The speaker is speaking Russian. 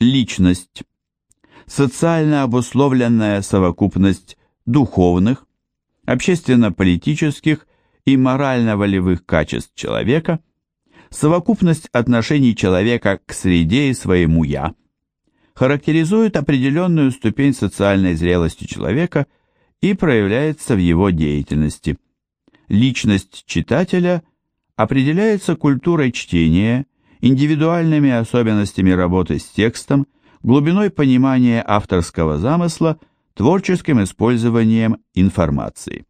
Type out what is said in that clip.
Личность. Социально обусловленная совокупность духовных, общественно-политических и морально-волевых качеств человека, совокупность отношений человека к среде и своему «я», характеризует определенную ступень социальной зрелости человека и проявляется в его деятельности. Личность читателя определяется культурой чтения, индивидуальными особенностями работы с текстом, глубиной понимания авторского замысла, творческим использованием информации.